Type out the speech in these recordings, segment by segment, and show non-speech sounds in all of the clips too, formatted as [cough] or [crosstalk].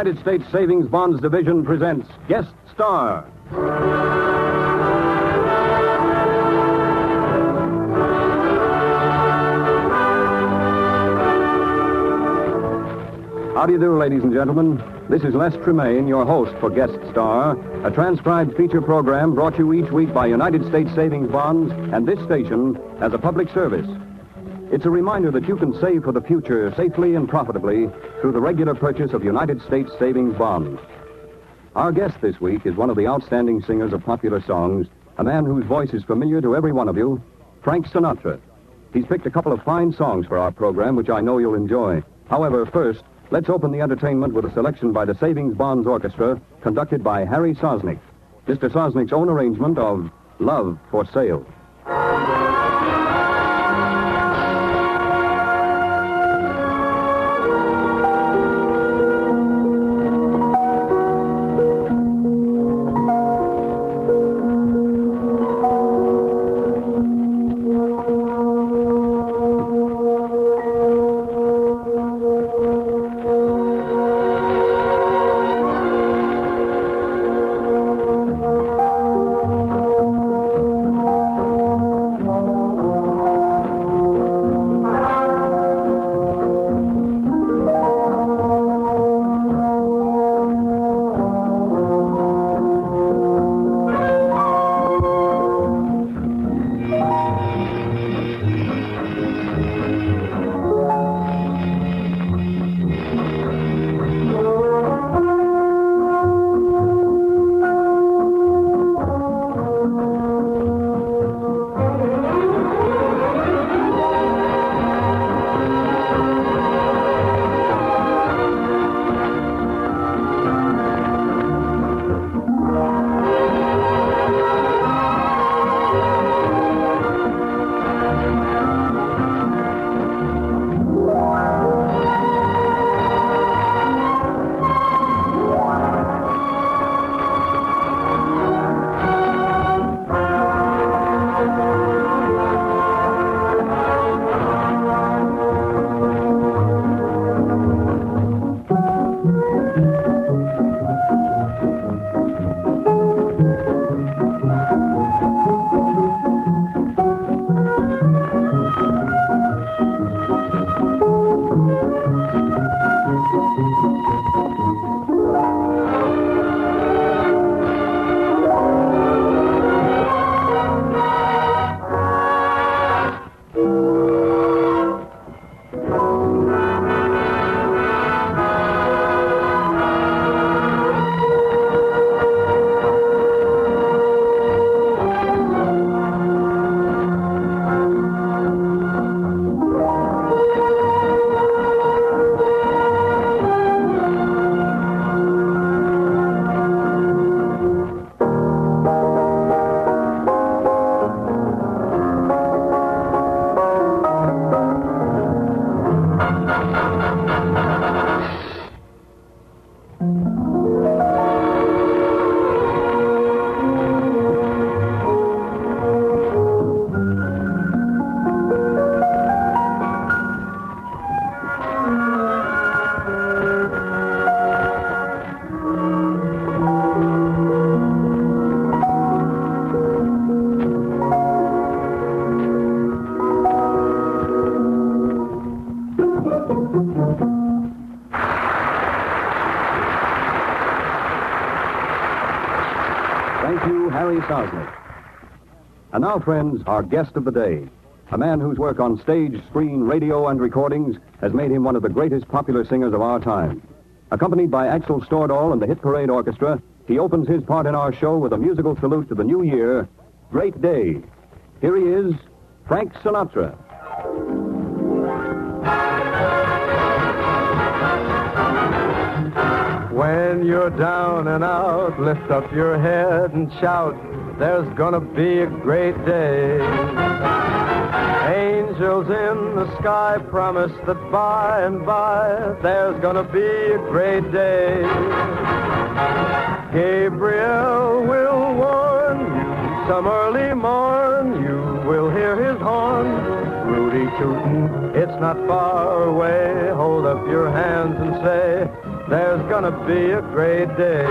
United States Savings Bonds Division presents Guest Star. How do you do, ladies and gentlemen? This is Les Tremayne, your host for Guest Star, a transcribed feature program brought to you each week by United States Savings Bonds and this station as a public service. It's a reminder that you can save for the future safely and profitably through the regular purchase of United States Savings Bonds. Our guest this week is one of the outstanding singers of popular songs, a man whose voice is familiar to every one of you, Frank Sinatra. He's picked a couple of fine songs for our program, which I know you'll enjoy. However, first, let's open the entertainment with a selection by the Savings Bonds Orchestra, conducted by Harry Sosnick. Mr. Sosnick's own arrangement of Love for Sale. Harry. And now, friends, our guest of the day. A man whose work on stage, screen, radio, and recordings has made him one of the greatest popular singers of our time. Accompanied by Axel Stordahl and the Hit Parade Orchestra, he opens his part in our show with a musical salute to the new year, Great Day. Here he is, Frank Sinatra. When you're down and out, lift up your head and shout, there's gonna be a great day. Angels in the sky promise that by and by, there's gonna be a great day. Gabriel will warn you some early morn, you will hear his horn. It's not far away. Hold up your hands and say, there's gonna be a great day.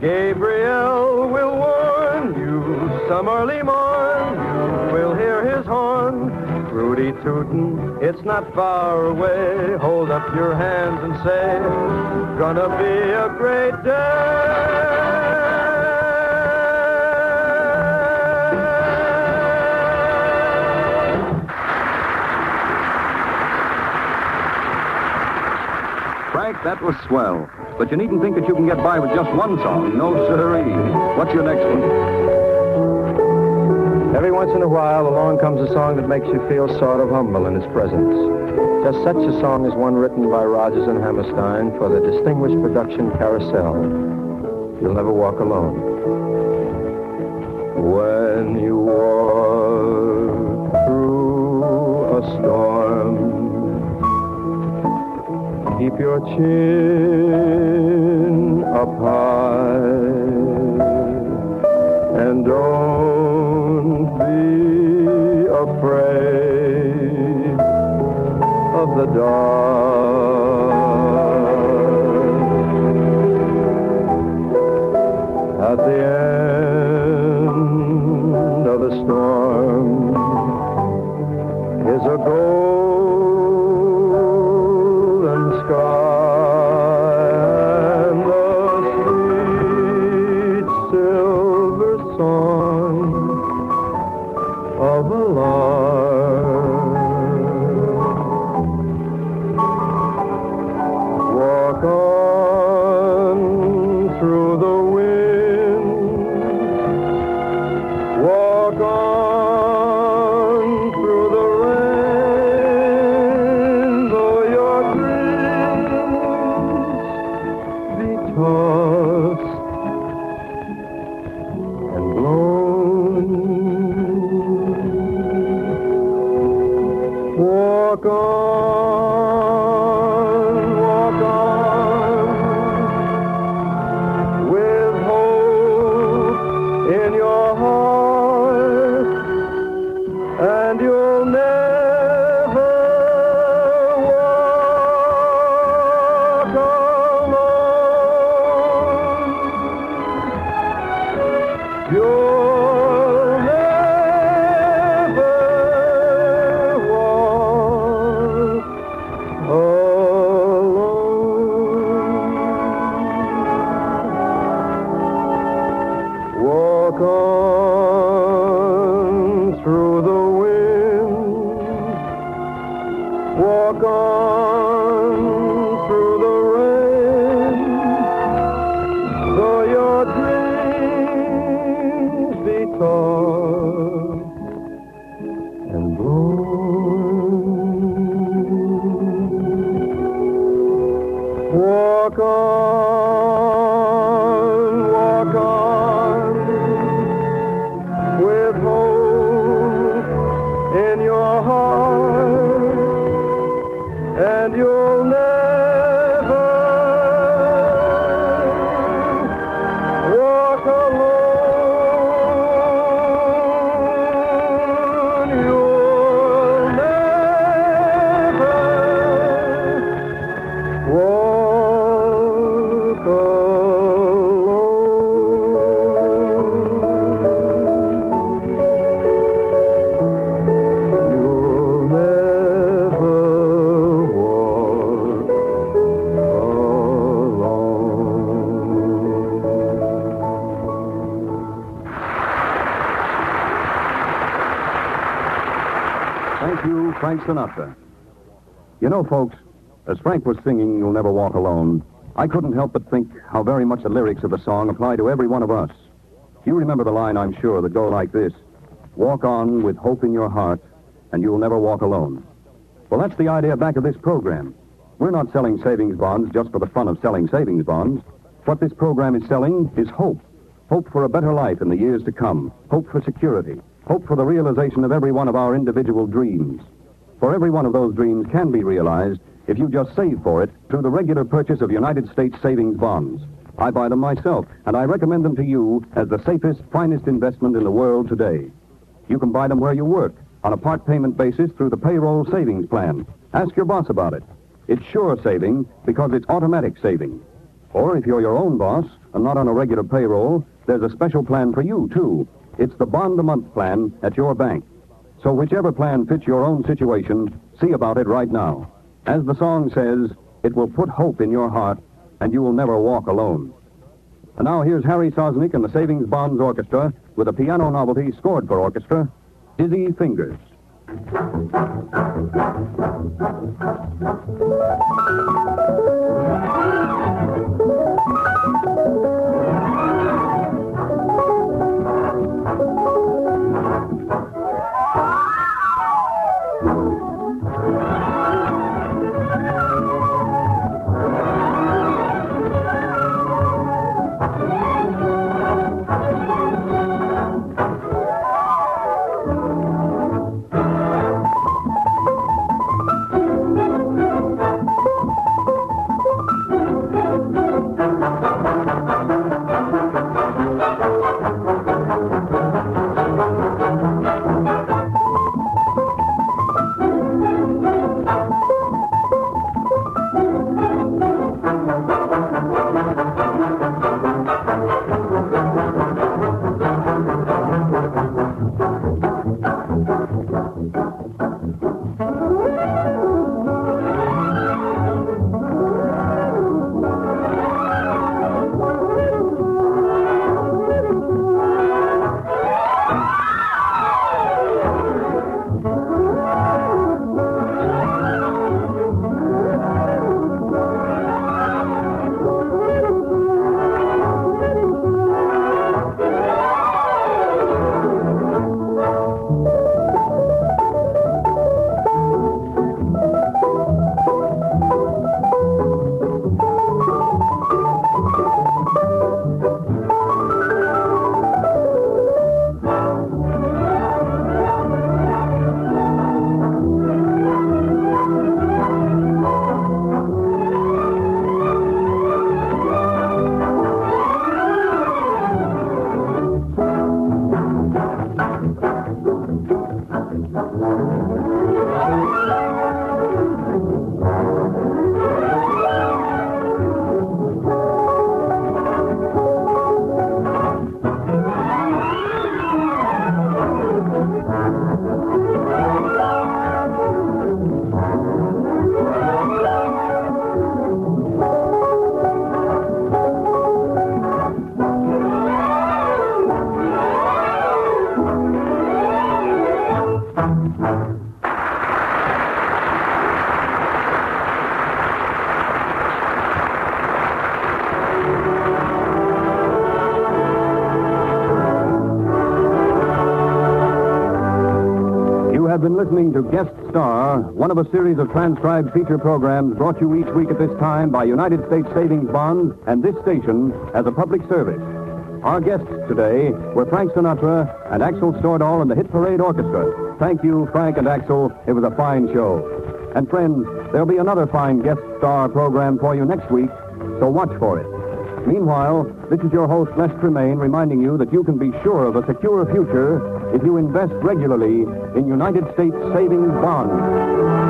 Gabriel will warn you some early morn. You will hear his horn. Rudy tootin', it's not far away. Hold up your hands and say, gonna be a great day. That was swell. But you needn't think that you can get by with just one song. No, sirree. What's your next one? Every once in a while, along comes a song that makes you feel sort of humble in its presence. Just such a song is one written by Rodgers and Hammerstein for the distinguished production Carousel. You'll never walk alone. When you walk through a storm, keep your chin up high and don't be afraid of the dark. Walk on through the wind. Walk on through the rain. Though your dreams be tossed and blown. Walk on, Frank Sinatra. You know, folks, as Frank was singing You'll Never Walk Alone, I couldn't help but think how very much the lyrics of the song apply to every one of us. You remember the line, I'm sure, that go like this Walk on with hope in your heart, and you'll never walk alone. Well, that's the idea back of this program. We're not selling savings bonds just for the fun of selling savings bonds. What this program is selling is hope. Hope for a better life in the years to come. Hope for security. Hope for the realization of every one of our individual dreams. For every one of those dreams can be realized if you just save for it through the regular purchase of United States savings bonds. I buy them myself, and I recommend them to you as the safest, finest investment in the world today. You can buy them where you work, on a part payment basis through the payroll savings plan. Ask your boss about it. It's sure saving because it's automatic saving. Or if you're your own boss and not on a regular payroll, there's a special plan for you, too. It's the bond a month plan at your bank. So whichever plan fits your own situation, see about it right now. As the song says, it will put hope in your heart and you will never walk alone. And now here's Harry Sosnick and the Savings Bonds Orchestra with a piano novelty scored for orchestra, Dizzy Fingers. [laughs] to Guest Star, one of a series of transcribed feature programs brought to you each week at this time by United States Savings Bonds and this station as a public service. Our guests today were Frank Sinatra and Axel Stordahl and the Hit Parade Orchestra. Thank you, Frank and Axel. It was a fine show. And friends, there'll be another fine guest star program for you next week, so watch for it. Meanwhile, this is your host, Les Tremayne, reminding you that you can be sure of a secure future if you invest regularly in United States savings bonds.